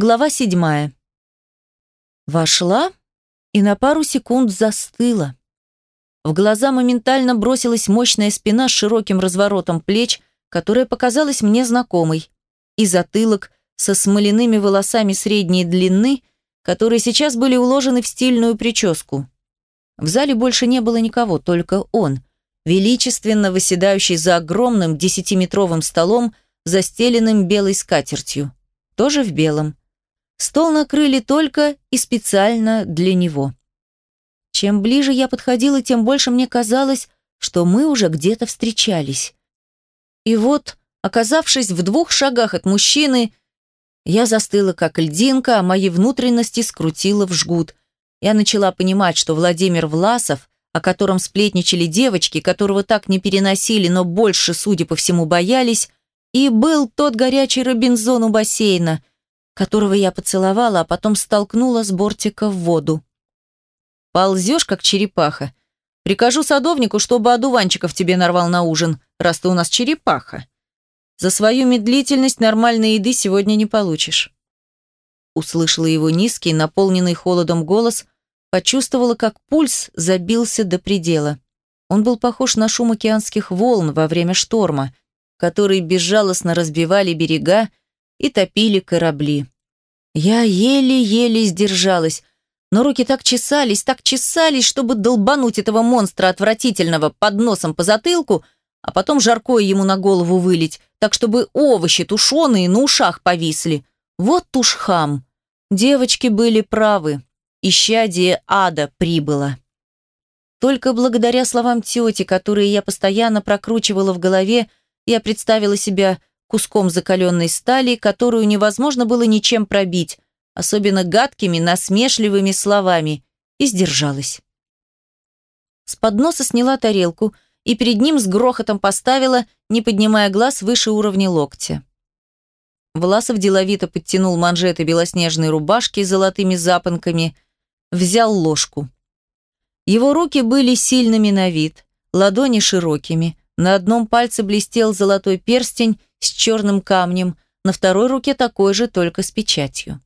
Глава седьмая. Вошла и на пару секунд застыла. В глаза моментально бросилась мощная спина с широким разворотом плеч, которая показалась мне знакомой, и затылок со смоляными волосами средней длины, которые сейчас были уложены в стильную прическу. В зале больше не было никого, только он, величественно выседающий за огромным десятиметровым столом, застеленным белой скатертью. Тоже в белом. Стол накрыли только и специально для него. Чем ближе я подходила, тем больше мне казалось, что мы уже где-то встречались. И вот, оказавшись в двух шагах от мужчины, я застыла как льдинка, а мои внутренности скрутила в жгут. Я начала понимать, что Владимир Власов, о котором сплетничали девочки, которого так не переносили, но больше, судя по всему, боялись, и был тот горячий Робинзон у бассейна, которого я поцеловала, а потом столкнула с бортика в воду. «Ползешь, как черепаха. Прикажу садовнику, чтобы одуванчиков тебе нарвал на ужин, раз ты у нас черепаха. За свою медлительность нормальной еды сегодня не получишь». Услышала его низкий, наполненный холодом голос, почувствовала, как пульс забился до предела. Он был похож на шум океанских волн во время шторма, которые безжалостно разбивали берега и топили корабли. Я еле-еле сдержалась, но руки так чесались, так чесались, чтобы долбануть этого монстра отвратительного под носом по затылку, а потом жаркое ему на голову вылить, так чтобы овощи тушеные на ушах повисли. Вот уж хам. Девочки были правы. Исчадие ада прибыло. Только благодаря словам тети, которые я постоянно прокручивала в голове, я представила себя куском закаленной стали, которую невозможно было ничем пробить, особенно гадкими, насмешливыми словами, и сдержалась. С подноса сняла тарелку и перед ним с грохотом поставила, не поднимая глаз выше уровня локтя. Власов деловито подтянул манжеты белоснежной рубашки с золотыми запонками, взял ложку. Его руки были сильными на вид, ладони широкими, на одном пальце блестел золотой перстень с черным камнем, на второй руке такой же, только с печатью.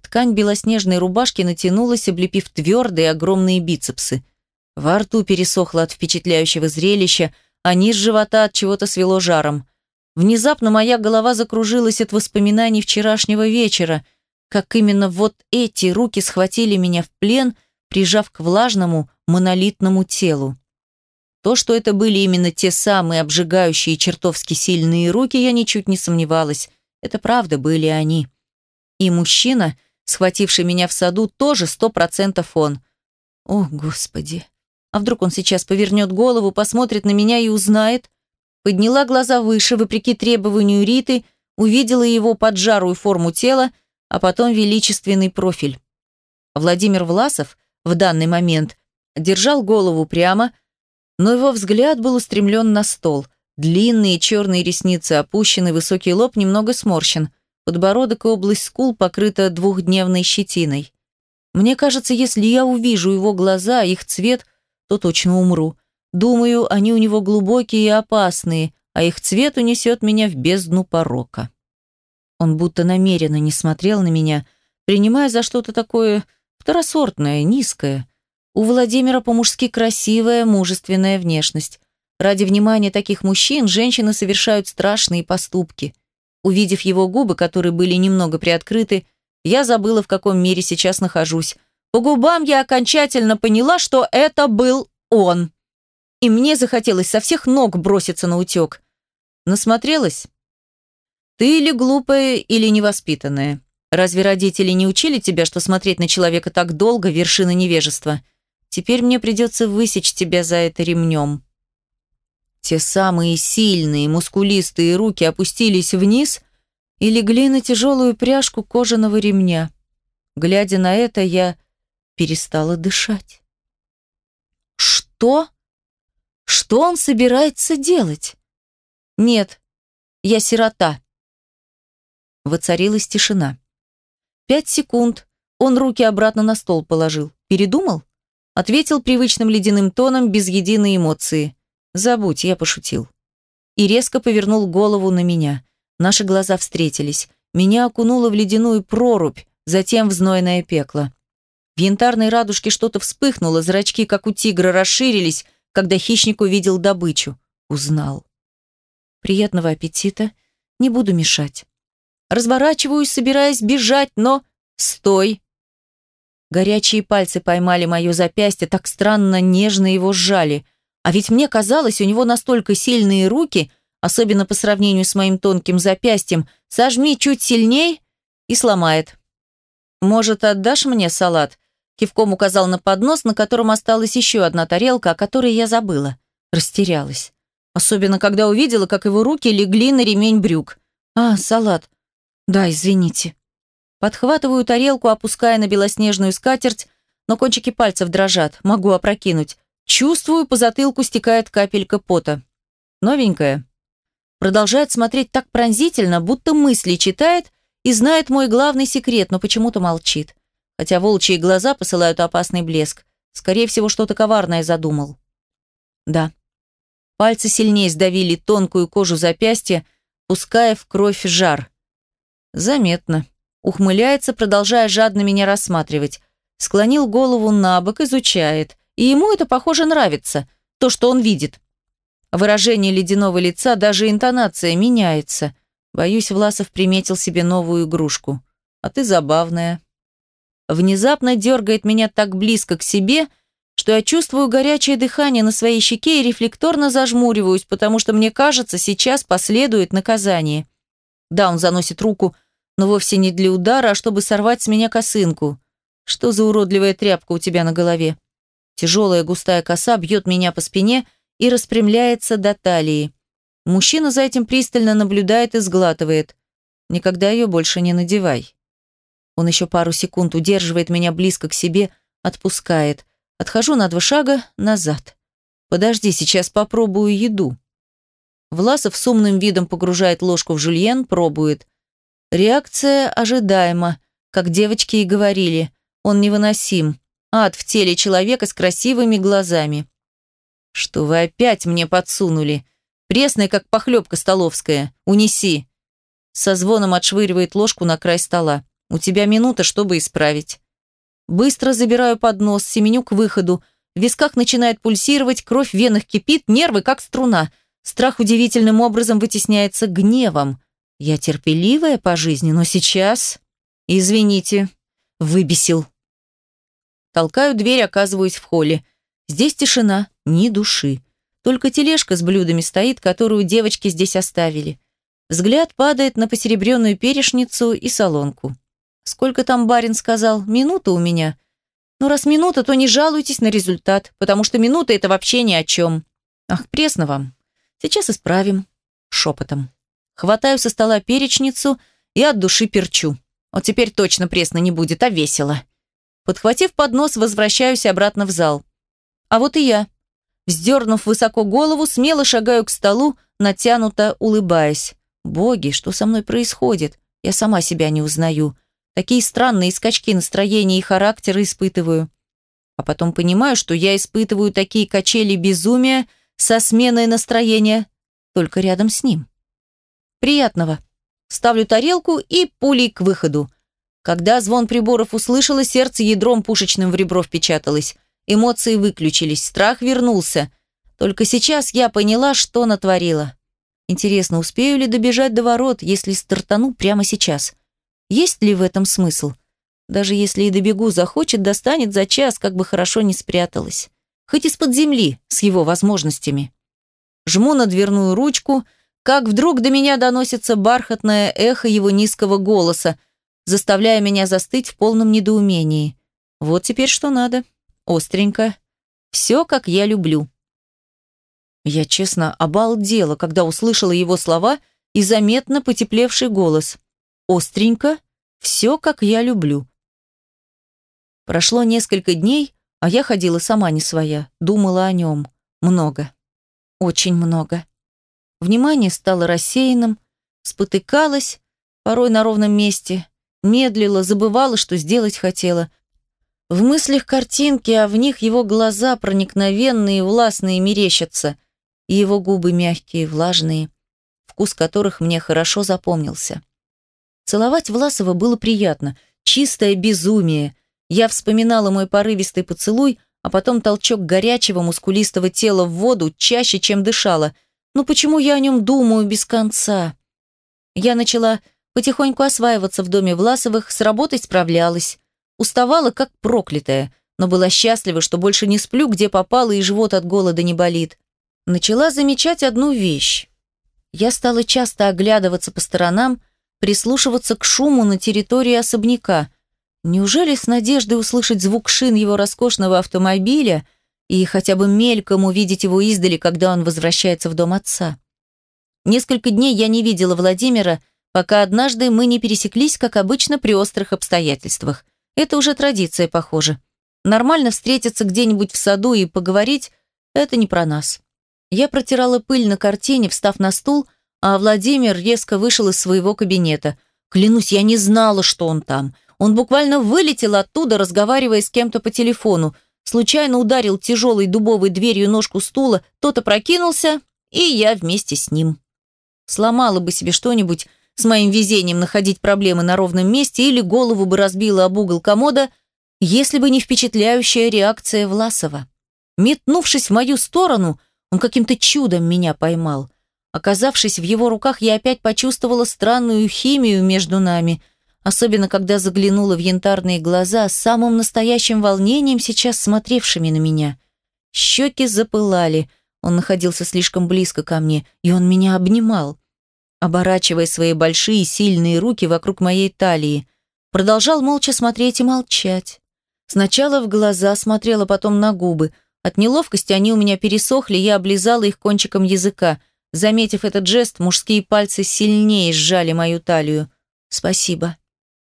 Ткань белоснежной рубашки натянулась, облепив твердые огромные бицепсы. Во рту пересохло от впечатляющего зрелища, а низ живота от чего-то свело жаром. Внезапно моя голова закружилась от воспоминаний вчерашнего вечера, как именно вот эти руки схватили меня в плен, прижав к влажному монолитному телу. То, что это были именно те самые обжигающие чертовски сильные руки, я ничуть не сомневалась. Это правда были они. И мужчина, схвативший меня в саду, тоже сто процентов он. О, Господи! А вдруг он сейчас повернет голову, посмотрит на меня и узнает? Подняла глаза выше, вопреки требованию Риты, увидела его поджарую форму тела, а потом величественный профиль. Владимир Власов в данный момент держал голову прямо, но его взгляд был устремлен на стол. Длинные черные ресницы опущены, высокий лоб немного сморщен. Подбородок и область скул покрыта двухдневной щетиной. Мне кажется, если я увижу его глаза, их цвет, то точно умру. Думаю, они у него глубокие и опасные, а их цвет унесет меня в бездну порока. Он будто намеренно не смотрел на меня, принимая за что-то такое второсортное, низкое – у Владимира по-мужски красивая, мужественная внешность. Ради внимания таких мужчин женщины совершают страшные поступки. Увидев его губы, которые были немного приоткрыты, я забыла, в каком мире сейчас нахожусь. По губам я окончательно поняла, что это был он. И мне захотелось со всех ног броситься на утек. Насмотрелась? Ты или глупая, или невоспитанная. Разве родители не учили тебя, что смотреть на человека так долго – вершина невежества? Теперь мне придется высечь тебя за это ремнем». Те самые сильные, мускулистые руки опустились вниз и легли на тяжелую пряжку кожаного ремня. Глядя на это, я перестала дышать. «Что? Что он собирается делать?» «Нет, я сирота». Воцарилась тишина. Пять секунд. Он руки обратно на стол положил. Передумал? Ответил привычным ледяным тоном, без единой эмоции. «Забудь, я пошутил». И резко повернул голову на меня. Наши глаза встретились. меня окунуло в ледяную прорубь, затем в знойное пекло. В янтарной радужке что-то вспыхнуло, зрачки, как у тигра, расширились, когда хищник увидел добычу. Узнал. Приятного аппетита. Не буду мешать. Разворачиваюсь, собираясь бежать, но... Стой! Горячие пальцы поймали мое запястье, так странно нежно его сжали. А ведь мне казалось, у него настолько сильные руки, особенно по сравнению с моим тонким запястьем, сожми чуть сильней и сломает. «Может, отдашь мне салат?» Кивком указал на поднос, на котором осталась еще одна тарелка, о которой я забыла. Растерялась. Особенно, когда увидела, как его руки легли на ремень брюк. «А, салат. Да, извините». Подхватываю тарелку, опуская на белоснежную скатерть, но кончики пальцев дрожат, могу опрокинуть. Чувствую, по затылку стекает капелька пота. Новенькая. Продолжает смотреть так пронзительно, будто мысли читает и знает мой главный секрет, но почему-то молчит. Хотя волчьи глаза посылают опасный блеск. Скорее всего, что-то коварное задумал. Да. Пальцы сильнее сдавили тонкую кожу запястья, пуская в кровь жар. Заметно. Ухмыляется, продолжая жадно меня рассматривать. Склонил голову на бок, изучает. И ему это, похоже, нравится. То, что он видит. Выражение ледяного лица, даже интонация меняется. Боюсь, Власов приметил себе новую игрушку. А ты забавная. Внезапно дергает меня так близко к себе, что я чувствую горячее дыхание на своей щеке и рефлекторно зажмуриваюсь, потому что мне кажется, сейчас последует наказание. Да, он заносит руку, но вовсе не для удара, а чтобы сорвать с меня косынку. Что за уродливая тряпка у тебя на голове? Тяжелая густая коса бьет меня по спине и распрямляется до талии. Мужчина за этим пристально наблюдает и сглатывает. Никогда ее больше не надевай. Он еще пару секунд удерживает меня близко к себе, отпускает. Отхожу на два шага назад. Подожди, сейчас попробую еду. Власов с умным видом погружает ложку в жульен, пробует. Реакция ожидаема, как девочки и говорили. Он невыносим. Ад в теле человека с красивыми глазами. Что вы опять мне подсунули? Пресная, как похлебка столовская. Унеси. Со звоном отшвыривает ложку на край стола. У тебя минута, чтобы исправить. Быстро забираю поднос, семеню к выходу. В висках начинает пульсировать, кровь в венах кипит, нервы как струна. Страх удивительным образом вытесняется гневом. Я терпеливая по жизни, но сейчас... Извините, выбесил. Толкаю дверь, оказываюсь в холле. Здесь тишина, ни души. Только тележка с блюдами стоит, которую девочки здесь оставили. Взгляд падает на посеребренную перешницу и солонку. Сколько там барин сказал? Минута у меня. Ну, раз минута, то не жалуйтесь на результат, потому что минута – это вообще ни о чем. Ах, пресно вам. Сейчас исправим. Шепотом. Хватаю со стола перечницу и от души перчу. Вот теперь точно пресно не будет, а весело. Подхватив поднос, возвращаюсь обратно в зал. А вот и я. Вздернув высоко голову, смело шагаю к столу, натянуто улыбаясь. Боги, что со мной происходит? Я сама себя не узнаю. Такие странные скачки настроения и характера испытываю. А потом понимаю, что я испытываю такие качели безумия со сменой настроения только рядом с ним. Приятного. Ставлю тарелку и пулей к выходу. Когда звон приборов услышала, сердце ядром пушечным в ребро впечаталось. Эмоции выключились, страх вернулся. Только сейчас я поняла, что натворила. Интересно, успею ли добежать до ворот, если стартану прямо сейчас? Есть ли в этом смысл? Даже если и добегу, захочет, достанет за час, как бы хорошо не спряталась. Хоть из-под земли, с его возможностями. Жму на дверную ручку – как вдруг до меня доносится бархатное эхо его низкого голоса, заставляя меня застыть в полном недоумении. Вот теперь что надо. Остренько. Все, как я люблю. Я, честно, обалдела, когда услышала его слова и заметно потеплевший голос. Остренько. Все, как я люблю. Прошло несколько дней, а я ходила сама не своя, думала о нем. Много. Очень много. Внимание стало рассеянным, спотыкалась, порой на ровном месте, медлила, забывала, что сделать хотела. В мыслях картинки, а в них его глаза проникновенные, властные мерещатся, и его губы мягкие, влажные, вкус которых мне хорошо запомнился. Целовать Власова было приятно. Чистое безумие. Я вспоминала мой порывистый поцелуй, а потом толчок горячего мускулистого тела в воду чаще, чем дышала. Ну почему я о нем думаю без конца? Я начала потихоньку осваиваться в доме Власовых, с работой справлялась. Уставала, как проклятая, но была счастлива, что больше не сплю, где попало, и живот от голода не болит. Начала замечать одну вещь. Я стала часто оглядываться по сторонам, прислушиваться к шуму на территории особняка. Неужели с надеждой услышать звук шин его роскошного автомобиля и хотя бы мельком увидеть его издали, когда он возвращается в дом отца? Несколько дней я не видела Владимира, пока однажды мы не пересеклись, как обычно, при острых обстоятельствах. Это уже традиция, похоже. Нормально встретиться где-нибудь в саду и поговорить – это не про нас. Я протирала пыль на картине, встав на стул, а Владимир резко вышел из своего кабинета. Клянусь, я не знала, что он там. Он буквально вылетел оттуда, разговаривая с кем-то по телефону. Случайно ударил тяжелой дубовой дверью ножку стула, тот опрокинулся, и я вместе с ним. Сломала бы себе что-нибудь с моим везением находить проблемы на ровном месте или голову бы разбила об угол комода, если бы не впечатляющая реакция Власова. Метнувшись в мою сторону, он каким-то чудом меня поймал. Оказавшись в его руках, я опять почувствовала странную химию между нами, особенно когда заглянула в янтарные глаза с самым настоящим волнением, сейчас смотревшими на меня. Щеки запылали, он находился слишком близко ко мне, и он меня обнимал, оборачивая свои большие сильные руки вокруг моей талии. Продолжал молча смотреть и молчать. Сначала в глаза смотрела, потом на губы. От неловкости они у меня пересохли, я облизала их кончиком языка – Заметив этот жест, мужские пальцы сильнее сжали мою талию. «Спасибо».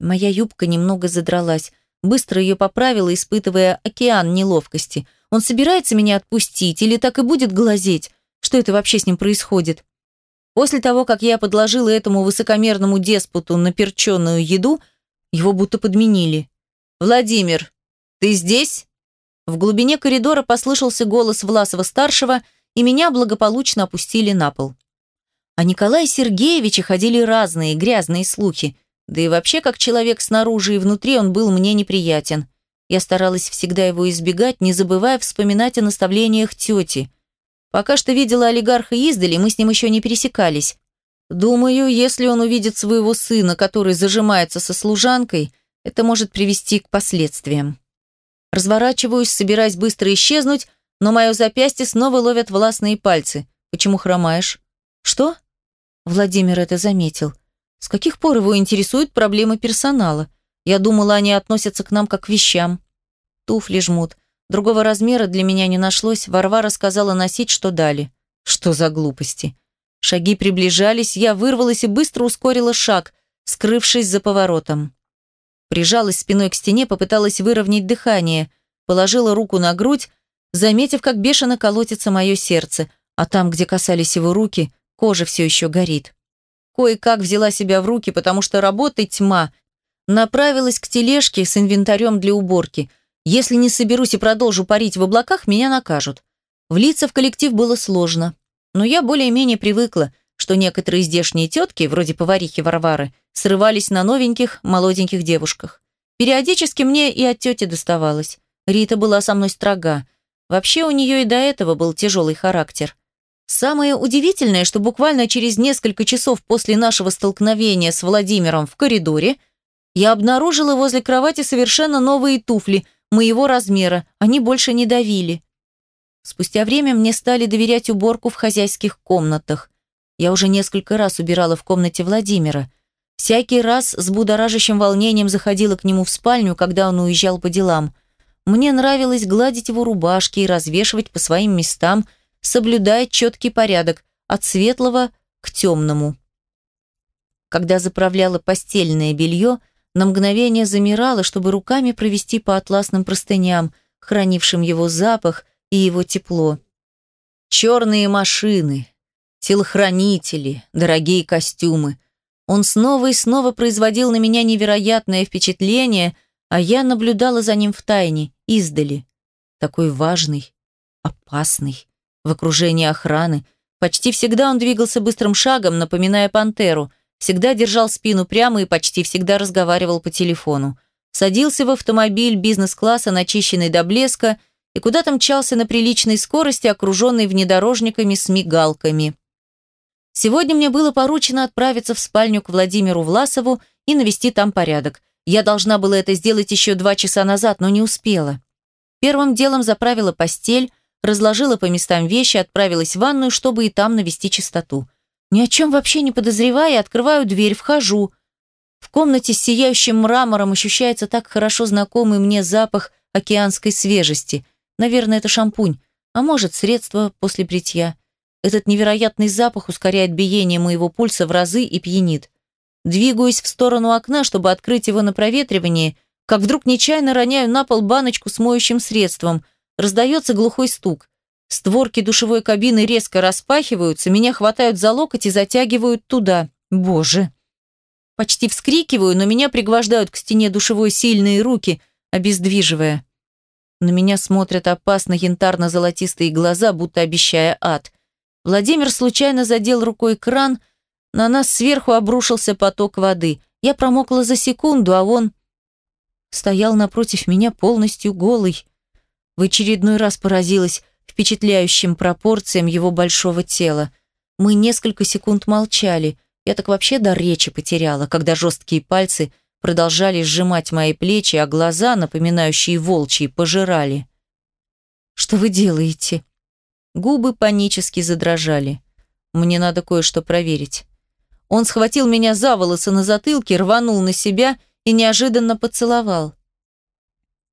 Моя юбка немного задралась. Быстро ее поправила, испытывая океан неловкости. Он собирается меня отпустить или так и будет глазеть? Что это вообще с ним происходит? После того, как я подложила этому высокомерному деспоту наперченную еду, его будто подменили. «Владимир, ты здесь?» В глубине коридора послышался голос Власова-старшего – и меня благополучно опустили на пол. О Николае Сергеевиче ходили разные грязные слухи, да и вообще как человек снаружи и внутри он был мне неприятен. Я старалась всегда его избегать, не забывая вспоминать о наставлениях тети. Пока что видела олигарха издали, мы с ним еще не пересекались. Думаю, если он увидит своего сына, который зажимается со служанкой, это может привести к последствиям. Разворачиваюсь, собираясь быстро исчезнуть, но мое запястье снова ловят властные пальцы. Почему хромаешь? Что? Владимир это заметил. С каких пор его интересуют проблемы персонала? Я думала, они относятся к нам как к вещам. Туфли жмут. Другого размера для меня не нашлось. Варвара сказала носить, что дали. Что за глупости? Шаги приближались, я вырвалась и быстро ускорила шаг, скрывшись за поворотом. Прижалась спиной к стене, попыталась выровнять дыхание, положила руку на грудь, заметив, как бешено колотится мое сердце, а там, где касались его руки, кожа все еще горит. Кое-как взяла себя в руки, потому что работы тьма. Направилась к тележке с инвентарем для уборки. Если не соберусь и продолжу парить в облаках, меня накажут. Влиться в коллектив было сложно. Но я более-менее привыкла, что некоторые здешние тетки, вроде поварихи Варвары, срывались на новеньких, молоденьких девушках. Периодически мне и от тети доставалось. Рита была со мной строга. Вообще у нее и до этого был тяжелый характер. Самое удивительное, что буквально через несколько часов после нашего столкновения с Владимиром в коридоре я обнаружила возле кровати совершенно новые туфли моего размера, они больше не давили. Спустя время мне стали доверять уборку в хозяйских комнатах. Я уже несколько раз убирала в комнате Владимира. Всякий раз с будоражащим волнением заходила к нему в спальню, когда он уезжал по делам. Мне нравилось гладить его рубашки и развешивать по своим местам, соблюдая четкий порядок от светлого к темному. Когда заправляла постельное белье, на мгновение замирала, чтобы руками провести по атласным простыням, хранившим его запах и его тепло. Черные машины, телохранители, дорогие костюмы. Он снова и снова производил на меня невероятное впечатление – а я наблюдала за ним в тайне, издали. Такой важный, опасный, в окружении охраны. Почти всегда он двигался быстрым шагом, напоминая пантеру. всегда держал спину прямо и почти всегда разговаривал по телефону. Садился в автомобиль бизнес-класса, начищенный до блеска, и куда-то мчался на приличной скорости, окруженный внедорожниками с мигалками. Сегодня мне было поручено отправиться в спальню к Владимиру Власову и навести там порядок. Я должна была это сделать еще два часа назад, но не успела. Первым делом заправила постель, разложила по местам вещи, отправилась в ванную, чтобы и там навести чистоту. Ни о чем вообще не подозревая, открываю дверь, вхожу. В комнате с сияющим мрамором ощущается так хорошо знакомый мне запах океанской свежести. Наверное, это шампунь, а может, средство после бритья. Этот невероятный запах ускоряет биение моего пульса в разы и пьянит. Двигаюсь в сторону окна, чтобы открыть его на проветривание, как вдруг нечаянно роняю на пол баночку с моющим средством. Раздается глухой стук. Створки душевой кабины резко распахиваются, меня хватают за локоть и затягивают туда. Боже! Почти вскрикиваю, но меня пригвождают к стене душевой сильные руки, обездвиживая. На меня смотрят опасно янтарно-золотистые глаза, будто обещая ад. Владимир случайно задел рукой кран, на нас сверху обрушился поток воды. Я промокла за секунду, а он стоял напротив меня полностью голый. В очередной раз поразилась впечатляющим пропорциям его большого тела. Мы несколько секунд молчали. Я так вообще до речи потеряла, когда жесткие пальцы продолжали сжимать мои плечи, а глаза, напоминающие волчьи, пожирали. «Что вы делаете?» Губы панически задрожали. «Мне надо кое-что проверить». Он схватил меня за волосы на затылке, рванул на себя и неожиданно поцеловал.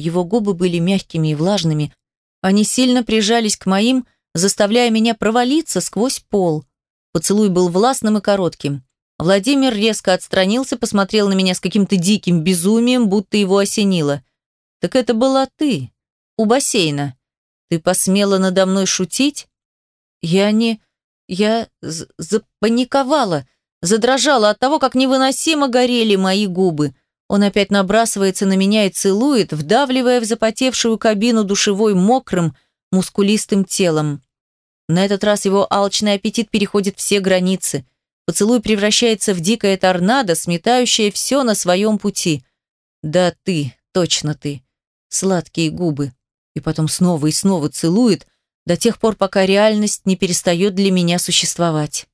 Его губы были мягкими и влажными, они сильно прижались к моим, заставляя меня провалиться сквозь пол. Поцелуй был властным и коротким. Владимир резко отстранился, посмотрел на меня с каким-то диким безумием, будто его осенило. «Так это была ты, у бассейна. Ты посмела надо мной шутить?» «Я не... я запаниковала, задрожала от того, как невыносимо горели мои губы. Он опять набрасывается на меня и целует, вдавливая в запотевшую кабину душевой мокрым, мускулистым телом. На этот раз его алчный аппетит переходит все границы. Поцелуй превращается в дикое торнадо, сметающее все на своем пути. Да ты, точно ты. Сладкие губы. И потом снова и снова целует, до тех пор, пока реальность не перестает для меня существовать.